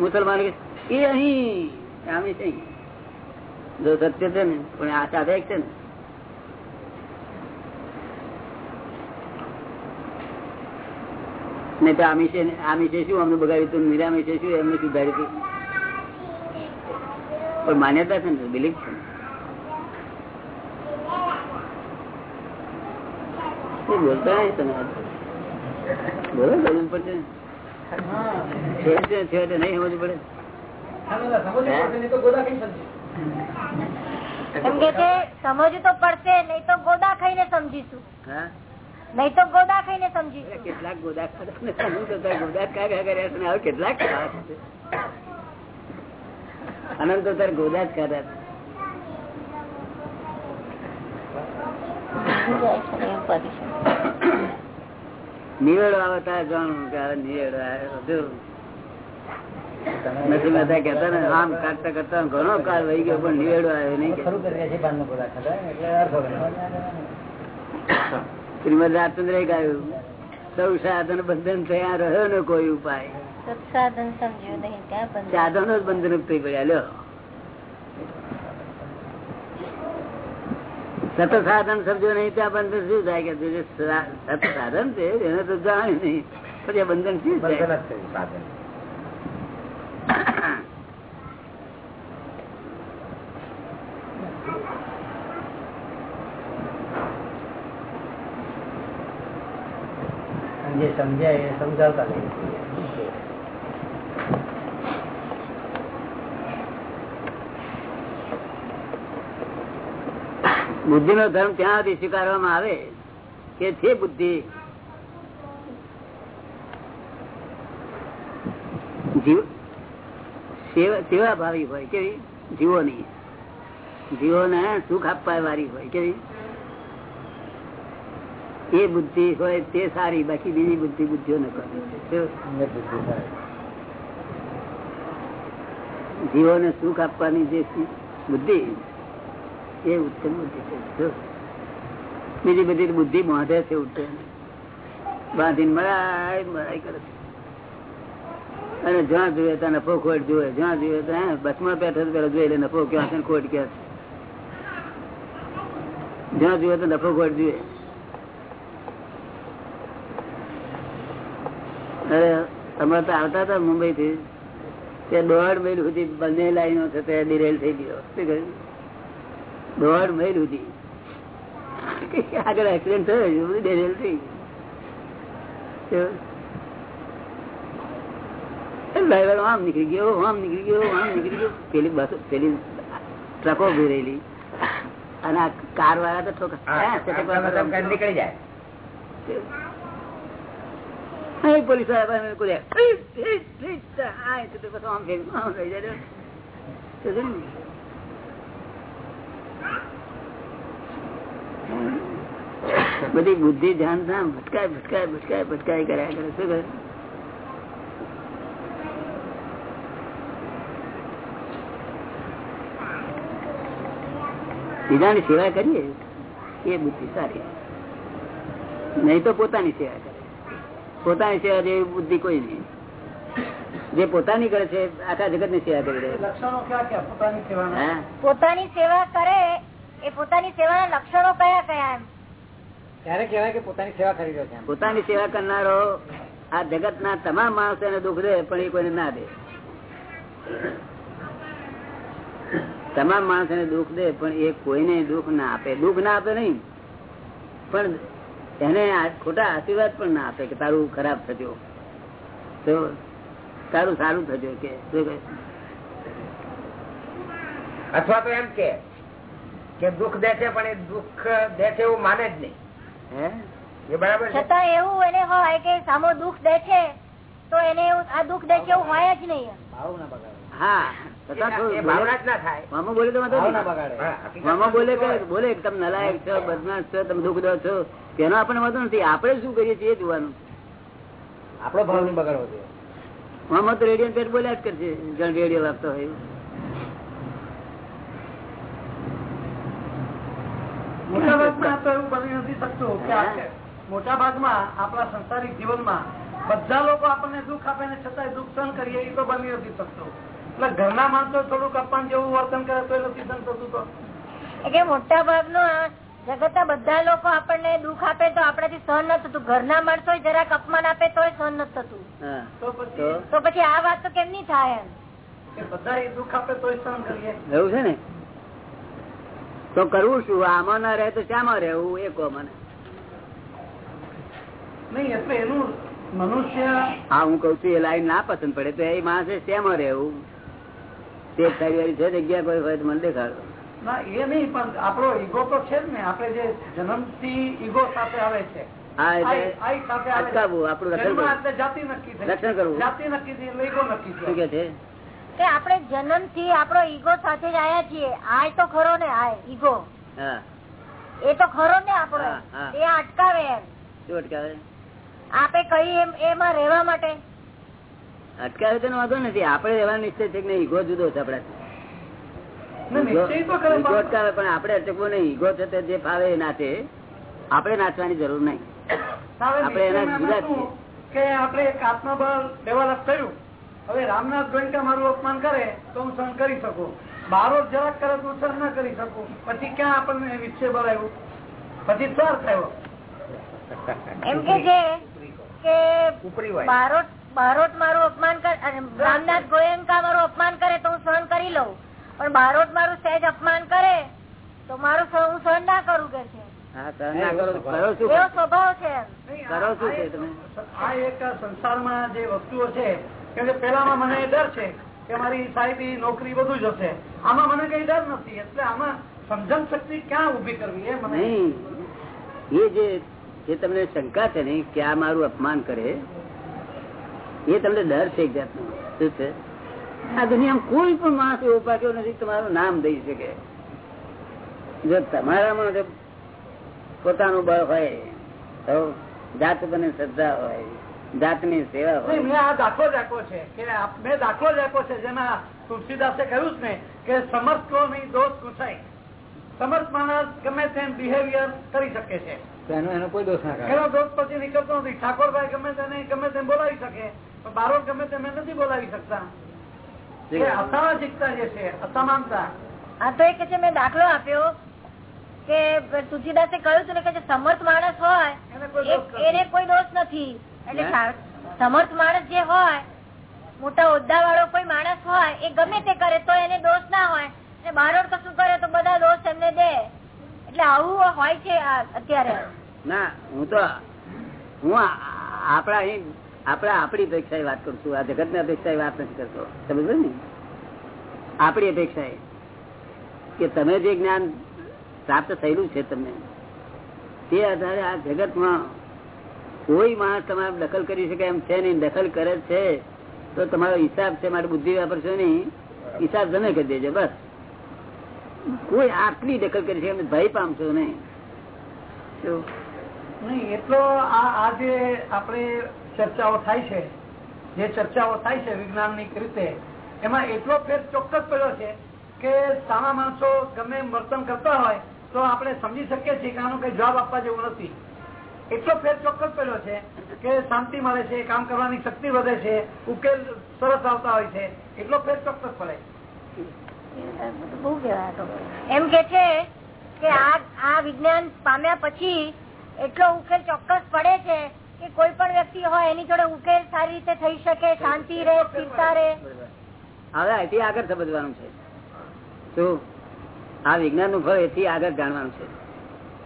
મુસલમાન કે અહીં, આમિષ અહીં. જો સત્ય છે ને, પણ આ સાથે છે ને નહીં તો આમિષે આમિષે શું? અમને બગાડ્યું હતું નિરામિષે શું? એમને સુધાર્યું હતું પણ માન્યતા છે ને બિલીફ છે બોલતા નહીં તમે બોલો બોલવું પડશે છેવટે છેવટે નહીં સમજવું પડે. તો પડશે નહીં તો ગોદા ખાઈને સમજીશું. હા? નહીં તો ગોદા ખાઈને સમજી કેટલાક ગોદા ગોદા ખા કર્યા છે કેટલાક અનંત તાર ગોદા જ કર્યા નિવેડો આવે તારે જાણવું કે નિવેડો નથી બધા. કહેતા ને આમ કાઢતા કરતા ઘણો કાળ વહી ગયો પણ નિવેડો આવ્યો નહીં. શ્રીમદ રાજચંદ્ર ગાયું. સૌ સાધન બંધન થયા રહ્યો ને કોઈ ઉપાય. સત્સાધન સમજ્યું નહીં ત્યાં બંધ સાધનો જ બંધન થઈ પડ્યા લ્યો. સત સાધન સમજો નહીં ત્યાં બંધન શું થાય કે જે સા- સત સાધન છે એને તો જાણ્યું નહીં. પછી આ બંધન શું થાય? [COUGHS] જે સમજાય એ સમજાવતા નહીં. બુદ્ધિ નો ધર્મ ત્યાં સ્વીકારવામાં આવે કે છે બુદ્ધિ? સેવા ભાવી હોય કેવી? જીવો ની જીવો ને સુખ આપવા વાળી હોય કેવી? એ બુદ્ધિ હોય તે સારી, બાકી બીજી બુદ્ધિ બુદ્ધિઓ ન કરે. જીવોને સુખ આપવાની જે બુદ્ધિ, એ ઉત્તમ બુદ્ધિ છે. જો. બીજી બધી બુદ્ધિ બાંધે છે ઉઠે. બાંધીને મરાય મરાય કરે. છે અને જ્યાં જોઈએ ત્યાં નફો ખોટ જોવે જ્યાં જોઈએ ત્યાં બસમાં બેઠો તો પેલો જોઈ લે, નફો ક્યાં છે ને ખોટ ક્યાં છે? જ્યાં જોઈએ તો નફો ખોટ જોઈએ અમારે તો આવતા હતા મુંબઈ થી તે દોઢ મહિલ સુધી બંને લાઈનો છે તે ડિરેલ થઈ ગયો શું કહ્યું? દોઢ મહિલ સુધી. આગળ એક્સિડન્ટ થયો બધું ડિરેલ થઈ ડ્રાઈવર આમ નીકળી ગયો આમ નીકળી ગયો આમ નીકળી ગયો. પેલી બસ પેલી ટ્રકો ઊભી રહેલી. અને આ કાર વાળા તો નીકળી જાય. અહીં પોલીસવાળા પાસે કૂદ્યા. Fridge, fridge, fridge. આ એ તો તે પાછું આમ ફેરવ્યું, આમ થઈ જાય. તો છે ને. બધી બુદ્ધિ ધ્યાન ના ભટકાય ભટકાય ભટકાય ભટકાય કર્યા કરે શું કરે બીજાની સેવા કરીએ એ બુદ્ધિ સારી નહીં તો પોતાની સેવા કરે પોતાની સેવા જેવી બુદ્ધિ કોઈ નહીં. જે પોતાની કરે છે આખા જગતની સેવા કરી રહ્યા લક્ષણો ક્યાં ક્યાં? પોતાની સેવાના. પોતાની સેવા કરે એ પોતાની સેવા લક્ષણો કયા કયા એમ? ત્યારે કહેવાય કે પોતાની સેવા કરી રહ્યો છે પોતાની સેવા કરનારો આ જગત ના તમામ માણસોને દુઃખ દે પણ એ કોઈને ના દે. તમામ માણસોને દુઃખ દે પણ એ કોઈને દુઃખ ના આપે. દુઃખ ના આપે નહીં. પણ એને ખોટા આશીર્વાદ પણ ના આપે કે તારું ખરાબ થજો. તો તારું સારું થજો કે? અથવા તો એમ કે કે દુઃખ દે છે પણ એ દુઃખ દે છે એવું માને જ નહીં. એ બરાબર છતાં એવું એને હોય કે સામો દુઃખ દે છે તો એને આ દુઃખ દે છે એવું હોય જ નહીં. ભાવ ના બગાડે. હા. છતાં મામા બોલે તો વાંધો ભાવ નહીં. ના બગાડે. હા, હકીકત મામા બોલે બોલે તમે નલાયક છો બદમાશ છો તમે દુઃખ દો છો. તેનો આપણને વાંધો નથી. આપણે શું કરીએ છીએ જોવાનું. આપણો ભાવ નહીં બગાડવો જોઈએ. મામા તો રેડિયો પેટ બોલ્યા જ કરશે. જણ રેડિયો લાગતો હોય મોટા ભાગમાં એવું બની નથી શકતું કે મોટા ભાગમાં આપણા સંસારિક જીવનમાં બધા લોકો આપણને દુઃખ આપે ને છતાંય દુઃખ સહન કરીએ એ તો બની નથી શકતું. એટલે ઘરના માણસો થોડુંક અપમાન જેવું વર્તન કરે તો એ નથી સંતોષું તો. એટલે મોટા ભાગનો જગતના બધા લોકો આપણને દુઃખ આપે તો આપણાથી સહન ન થતું. ઘરના માણસો જરાક અપમાન આપે તો સહન ન થતું. તો તો? પછી આ વાત તો કેમની થાય એમ? બધા એ દુઃખ આપે તો સહન કરીએ. એવું છે ને? તો કરવું શું? આમાં ના રહે તો શામાં રહેવું? એ કહો મને નહીં એટલે એનું મનુષ્ય હા હું કઉ છું એ લાઈન ના પસંદ પડે તો એ માણસે શેમાં રહેવું? તે ફેબ્રુઆરી છે જગ્યા કોઈ હોય તો મને દેખાડો. ના એ નહીં પણ આપણો ઈગો તો છે જ ને. આપણે જે જન્મથી ઈગો સાથે આવે છે. હા આઈ- એટલે આઈ સાથે આવે છે. અટકાવવું આપણું રક્ષણ જન્મથી આપણો ઈગો સાથે જ આયા છીએ. આય તો ખરો ને આય ઈગો. એ તો ખરો ને આપણો. એ અટકાવે એમ. શું અટકાવે? આપે કઈ એમ એમાં રહેવા માટે? અટકાવે તેનો વાંધો નથી. આપડે એવા નિશ્ચય છે કે નહીં ઈગો જુદો છે આપડે અટકાવે પણ આપડે અટકવો નહીં. ઈગો છે તે જે ફાવે એ નાચે આપડે નાચવાની જરૂર નહીં. આપડે એના જુદા કે આપડે એક આત્મબળ ડેવલપ કર્યું. હવે રામનાથ ગોયંકા મારું અપમાન કરે તો હું સહન કરી શકું. બારો જરાક કરે તો સહન ના કરી શકું. પછી ક્યાં આપણને વિષય બળાયું પછી સર થયો એમ કે છે કે બારોટ બારોટ મારું અપમાન કરે રામનાથ ગોયંકા મારું અપમાન કરે તો હું સહન કરી લઉં. પણ બારોટ મારું સહેજ અપમાન કરે તો મારું હું સહન ના કરું કે છે. હા સહન ના કરો તો કરો શું? એવો સ્વભાવ છે એમ. નહીં, કરો આ- શું આ છે એક- તમે? આ એક સંસારમાં જે વસ્તુઓ છે પેલામાં મને ડર છે કે મારી સાહેબી નોકરી બધું જ હશે. આમાં મને કઈ ડર નથી એટલે આમાં સમજણ શક્તિ ક્યાં ઊભી કરવી એ મને એ જે જે તમને શંકા છે ને કે આ મારું અપમાન કરે એ તમને ડર છે એક જાતનો. શું છે? આ દુનિયામાં કોઈ પણ માણસ એવો પાક્યો નથી તમારું નામ દઈ શકે. જો તમારામાં જો પોતાનું બળ હોય તો જાત બને શ્રદ્ધા હોય જાતની સેવા હોય. મેં આ દાખલો રાખ્યો છે કે મેં દાખલો રાખ્યો છે જેમાં તુલસીદાસે કહ્યું જ ને કે સમર્થ કો નહીં દોષ ગુસાય સમર્થ માણસ ગમે તેમ બિહેવિયર કરી શકે છે. તો એનો એનો કોઈ દોષ ના કરે એનો દોષ પછી નીકળતો નથી. ઠાકોરભાઈ ગમે તેને ગમે તેમ બોલાવી શકે. પણ બારોટ ગમે તમે નથી બોલાવી શકતા. કે અસામાજિકતા જે છે અસમાનતા આ તો એક છે મેં દાખલો આપ્યો કે તુલસીદાસે કહ્યું હતું ને કે સમર્થ માણસ હોય એને કોઈ દોષ નથી. એટલે સમર્થ માણસ જે હોય મોટા હોદ્દા વાળો કોઈ માણસ હોય એ ગમે તે કરે તો એને દોષ ના હોય. અને બારોડ કશું કરે તો બધા દોષ એમને દે. એટલે આવું હોય છે અત્યારે. ના હું તો હું આપડા અહીં આપણા આપણી અપેક્ષાએ વાત કરશું. આ જગતની અપેક્ષાએ વાત નથી કરતો. સમજો ને? આપણી અપેક્ષાએ કે તમે જે જ્ઞાન પ્રાપ્ત થયેલું છે તમને, તે આધારે આ જગતમાં કોઈ માણસ તમારે દખલ કરી શકે એમ છે નહીં. દખલ કરે છે તો તમારો હિસાબ છે, મારી બુદ્ધિ વાપરશો નહીં. હિસાબ તમે કરી દેજો, બસ. કોઈ આટલી દખલ કરી શકે ભય પામશો? નહીં. એટલો આ આજે આપણે ચર્ચાઓ થાય છે, જે ચર્ચાઓ થાય છે વૈજ્ઞાનિક રીતે, એમાં એટલો ફેર ચોક્કસ પડ્યો છે કે સામા માણસો ગમે વર્તન કરતા હોય, તો આપણે સમજી શકીએ છીએ કે આનો કઈ જવાબ આપવા જેવો નથી. એટલો ફેર ચોક્કસ પડ્યો છે કે શાંતિ મળે છે, કામ કરવાની શક્તિ વધે છે, ઉકેલ સરસ આવતા હોય છે, એટલો ફેર ચોક્કસ પડે. એમ કે છે કે આ વિજ્ઞાન પામ્યા પછી એટલો ઉકેલ ચોક્કસ પડે છે કે કોઈ પણ વ્યક્તિ હોય, એની જોડે ઉકેલ સારી રીતે થઈ શકે, શાંતિ રહે, સ્થિરતા રહે. હવે એથી આગળ સમજવાનું છે. શું? આ વિજ્ઞાનનું ફળ એથી આગળ જાણવાનું છે.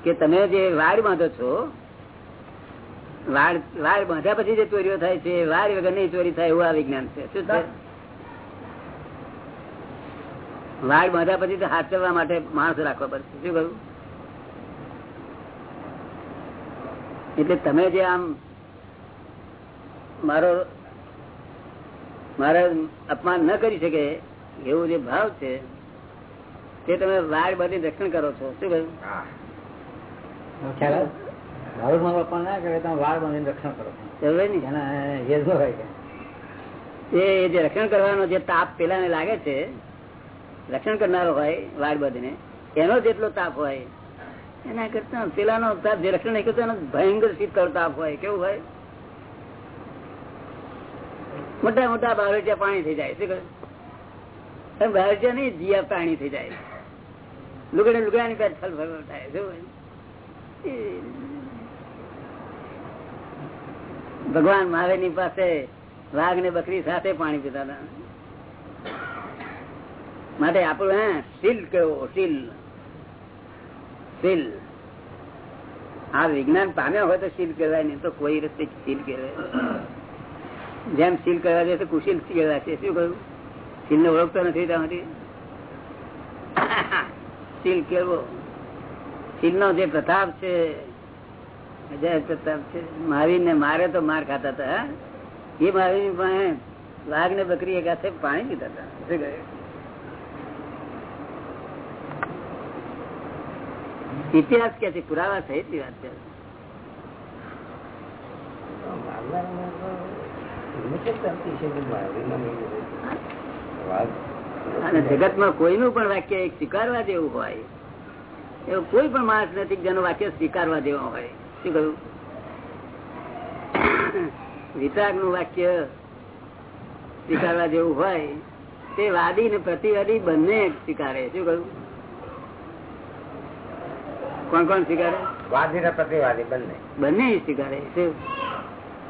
કે તમે જે વાડ બાંધો છો, વાડ વાડ બાંધ્યા પછી જે ચોરીઓ થાય છે, વાડ વગર નહીં ચોરી થાય એવું આ વિજ્ઞાન છે. શું છે? વાડ બાંધ્યા પછી હાથ ચડવા માટે માણસ રાખવા પડશે. શું કહ્યું? એટલે તમે જે આમ મારો મારે અપમાન ન કરી શકે એવો જે ભાવ છે તે તમે વાર બધી રક્ષણ કરો છો. શું કહ્યું? અપમાન ના કરે તમે વાળ બાંધીને રક્ષણ કરો. એ જે રક્ષણ કરવાનો જે તાપ પેલા લાગે છે રક્ષણ કરનારો હોય વાડ બધીને એનો જેટલો તાપ હોય એના કરતા પેલાનો તાપ જે રક્ષણ નહીં ભયંકર શીતળ તાપ હોય. કેવું હોય? મોટા મોટા બાવળિયા પાણી થઈ જાય. શું કહે? પાણી થઈ જાય. લુગડે શું ભગવાન મહાવીરની પાસે વાઘ ને બકરી સાથે પાણી પીતા હતા. માટે આપણું, હે, શીલ કેવો? શીલ. શીલ. આ વિજ્ઞાન પામ્યા હોય તો શીલ કહેવાય, નહીં તો કોઈ રસ્તે શીલ કહેવાય. જેમ શીલ કરવા જાય કુશીલ કહેવાય. છે શું કહ્યું? [LAUGHS] શીલ ને ઓળખતો નથી ત્યાંથી શીલ કેવો શીલ નો જે પ્રતાપ છે જય પ્રતાપ છે મહાવીર ને મારે તો માર ખાતા હતા એ મહાવીર પાસે વાઘ ને બકરી એક હાથે પાણી પીતા હતા. શું કહ્યું? ઇતિહાસ કે છે, પુરાવા સહિતની વાત છે જગતમાં કોઈનું પણ વાક્ય એક સ્વીકારવા જેવું હોય, એવું કોઈ પણ માણસ નથી જેનું વાક્ય સ્વીકારવા જેવું હોય. શું કહ્યું? વિતરાગનું વાક્ય સ્વીકારવા જેવું હોય, તે વાદી ને પ્રતિવાદી બંને સ્વીકારે. શું કહ્યું? કોણ કોણ સ્વીકારે વાદી ને પ્રતિવાદી બંને. બંને સ્વીકારે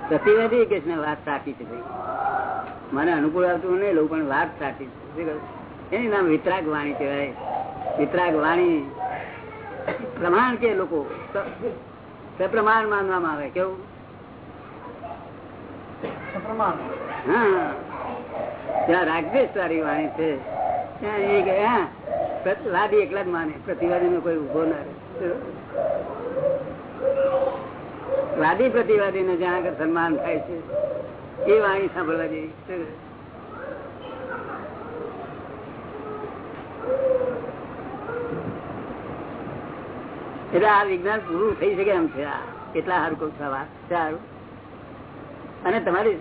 પ્રતિવાદી કે વાત સાચી છે ભાઈ? મને અનુકૂળ આવતું નહીં લઉં પણ વાત સાચી છે. એની નામ વિતરાગ વાણી કહેવાય. વિતરાગ વાણી પ્રમાણ કે લોકો? સપ્રમાણ માનવામાં આવે. કેવું? પ્રમાણ હા. ત્યાં રાગદેશ વાળી વાણી છે. ત્યાં એ કે વાદી એકલા જ માને. પ્રતિવાદી નો કોઈ ઊભો ના રહે. વાદી પ્રતિવાદી ને જ્યાં આગળ સન્માન થાય છે, એ વાણી સાંભળવા જેવી એટલે આ વિજ્ઞાન પૂરું થઈ શકે એમ છે આ. કેટલા સારું કઉ સારું. અને તમારી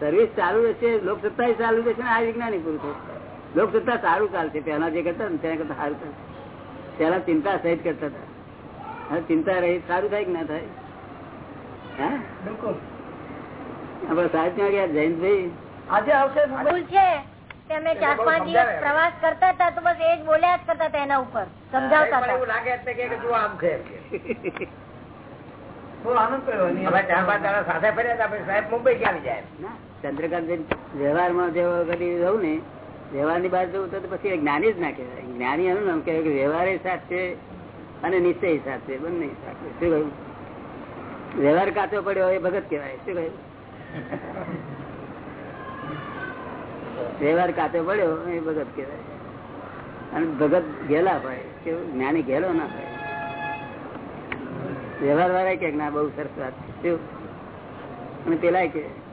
સર્વિસ ચાલુ રહેશે લોકસત્તા ચાલુ રહેશે ને આ વિજ્ઞાન પૂરું થશે. લોકસત્તા સારું ચાલશે. પેલા જે કરતા ને તેના કરતા સારું ચાલશે. પેલા ચિંતા સહિત કરતા હતા. હવે ચિંતા રહી સારું થાય કે ના થાય? હે? બિલકુલ. આપડે સાહેબ ગયા? જયંતભાઈ? આજે આવશે ભૂલ છે. કે ચાર પાંચ દિવસ પ્રવાસ કરતા હતા તો બસ એ જ બોલ્યા જ કરતા હતા એના ઉપર. સમજાવતા પણ એવું લાગે છે કે આમ હતા ચંદ્રકાંત વ્યવહારમાં જેવો કદી રહું ને વ્યવહારની બહાર જવું તો પછી જ્ઞાની જ ના કહેવાય. જ્ઞાની એનું નામ કહેવાય કે વ્યવહાર સાથે અને નિશ્ચય સાથે, બંને શું કહ્યું? વ્યવહાર કાચો પડ્યો એ ભગત કહેવાય. શું કહ્યું? વ્યવહાર કાચો પડ્યો એ ભગત કહેવાય. અને ભગત ગેલા હોય, કેવું? જ્ઞાની ગેલો ના હોય. વ્યવહાર વાળા કે ના, બહુ સરસ વાત? અને પેલા કે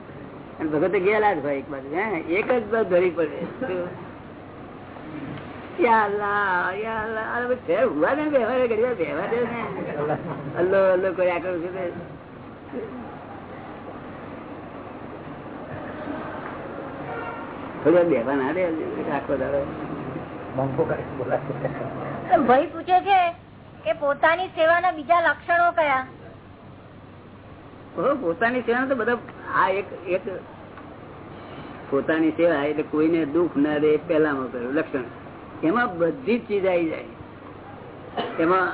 ભગત ગયેલા જ ભાઈ એક બાજુ હે? એક જ બાજુ ધરી પડે. અલ્લો અલ્લો કર્યા કરું છું થોડી ના આખો દાડો. ભાઈ પૂછે છે કે પોતાની સેવાના બીજા લક્ષણો કયા? પોતાની સેવા તો બધા આ એક એક પોતાની સેવા એટલે કોઈને દુઃખ ના દે પહેલામાં કર્યું. લક્ષણ. એમાં બધી જ ચીજ આવી જાય. એમાં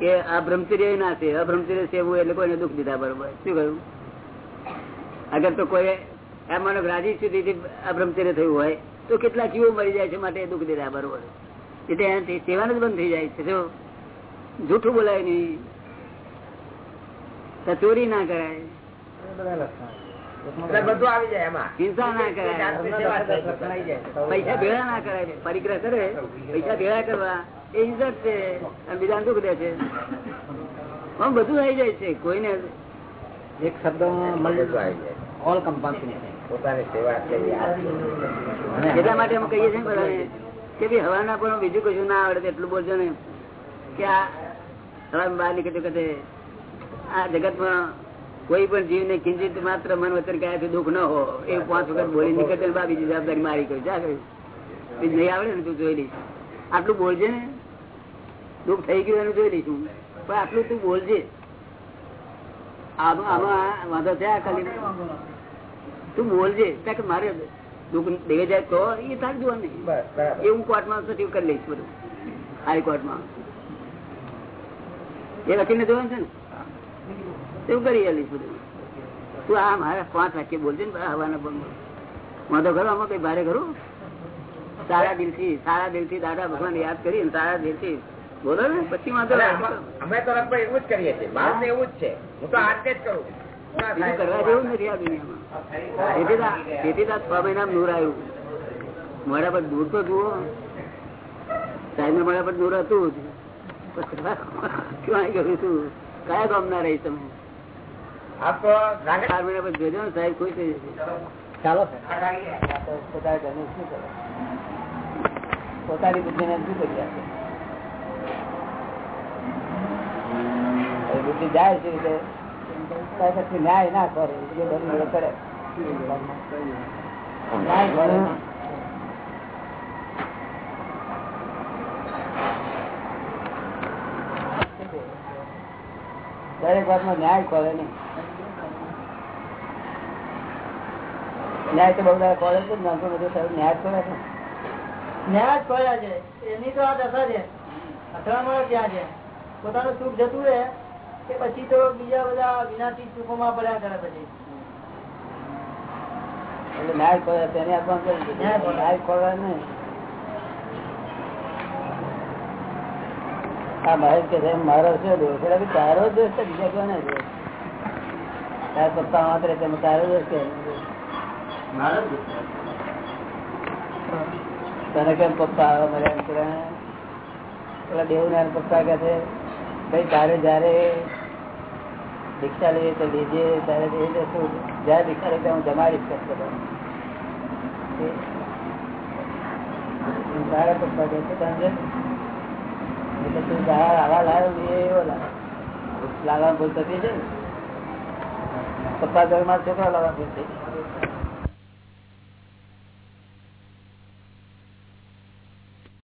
એ આ બ્રહ્મચર્ય ના છે અબ્રહ્મચર્ય સેવું એટલે કોઈને દુઃખ દીધા બરોબર. શું કહ્યું? અગર તો કોઈ એમ માનો રાજી સુધી આ બ્રહ્મચર્ય થયું હોય, તો કેટલા જીવો મરી જાય છે માટે દુઃખ દીધા બરોબર. એટલે એનાથી સેવાનું જ બંધ થઈ જાય છે. જો જૂઠું બોલાય નહીં ચોરી ના કરાય. બધું આવી જાય એમાં. હિંસા ના કરાય. જાતની સેવા થઈ આવી જાય. પૈસા ભેળા ના કરાય પરિગ્રહ કરે. પૈસા ભેળા કરવા. એ ઇજ્જત છે. અને બીજા દુઃખ દે છે? આમ બધું આવી જાય છે. કોઈને એક જાય. ઓલ કમ્પાન્સિંગ પોતાની સેવા કરી એટલા માટે અમે કહીએ છીએ બધાને કે ભાઈ હવાના પણ બીજું કશું ના આવડે એટલું બોલજો ને. કે આ બહાર નીકળતું કે આ જગતમાં કોઈ પણ જીવને કિંચિત માત્ર મન વચન કયાથી દુઃખ ન હો એ પાંચ વખત બોલી નીકળે ને બા બીજી જવાબદારી મારી કરી જા નહીં આવડે ને તું જોઈ લઈશ. આટલું બોલજે ને. દુઃખ થઈ ગયું એનું જોઈ લઈશું પણ આટલું તું બોલજે. આમાં આમાં વાંધો થયા ખાલી. તું બોલજે. કે મારે દુઃખ દેવે જાય તો એ થાક જોવાનું નહીં. એ હું કોર્ટમાં સચિવ કરી લઈશ બધું. હાઈકોર્ટમાં. એ વકીલને જોવાનું છે ને? એવું કરી લઈશ બધું તું આ મારા પાંચ વાક્ય બોલજે ને હવાના બોલ વાંધો ખરો આમાં કઈ ભારે ખરું સારા દિલથી સારા દિલથી દાદા ભગવાન યાદ કરી સારા દિલથી બોલો ને પછી વાંધો અમે- તો લગભગ એવું જ કરીએ છીએ મારું તો એવું જ છે હું તો આજ જ કરું કરવા જેવું નથી આ દુનિયામાં તેથી તો આ- તેથી તો આ છ મહિના નૂર આવ્યું મોડા પર દૂર તો જુઓ સાહેબ મોડા પર દૂર હતું જ પછી ક્યાં આવી ગયું તું કયા ગામ ના રહી તમે સાહેબ ખુશ થઈ ચાલો પોતાના શું કરે? શું કરી આપે? બુદ્ધિ જાય છે એટલે પછી ન્યાય ના કરે જે બની એ કરે. ન્યાય કરે નહીં. દરેક વાતમાં ન્યાય કરે નહીં. ન્યાય તો બહુ બધા કોલેજ જ નાખો બધું ન્યાય જ છે ન્યાય જ ખોયા છે એની તો આ દશા છે. અથડામણ ત્યાં છે. પોતાનું સુખ જતું રહે કે પછી તો બીજા બધા વિનાશી સુખોમાં પડ્યા કરે પછી. એટલે ન્યાય કરે તેની આપવાનું ન્યાય કરે. નહીં આ મહેશ કે છે મારો છે દોષ એટલે તારો દોષ છે બીજા કોને દોષ તારા પપ્પા માત્ર તમે તારો દોષ કે તને કેમ પપ્પા આવે મારે પેલા દેવનાર પપ્પા કહે છે, ભાઈ, તારે જયારે દીક્ષા લઈએ તો લેજે ત્યારે એ જશું. જયારે દીક્ષા લઈએ હું જમાડીશ હતો. તારા પપ્પા કહે છે તને એટલે તું તારા આવા લાવ્યો એ એવો લાવ લાવવા ભૂલ થતી છે પપ્પા ઘરમાં છોકરા લાવવા ભૂલ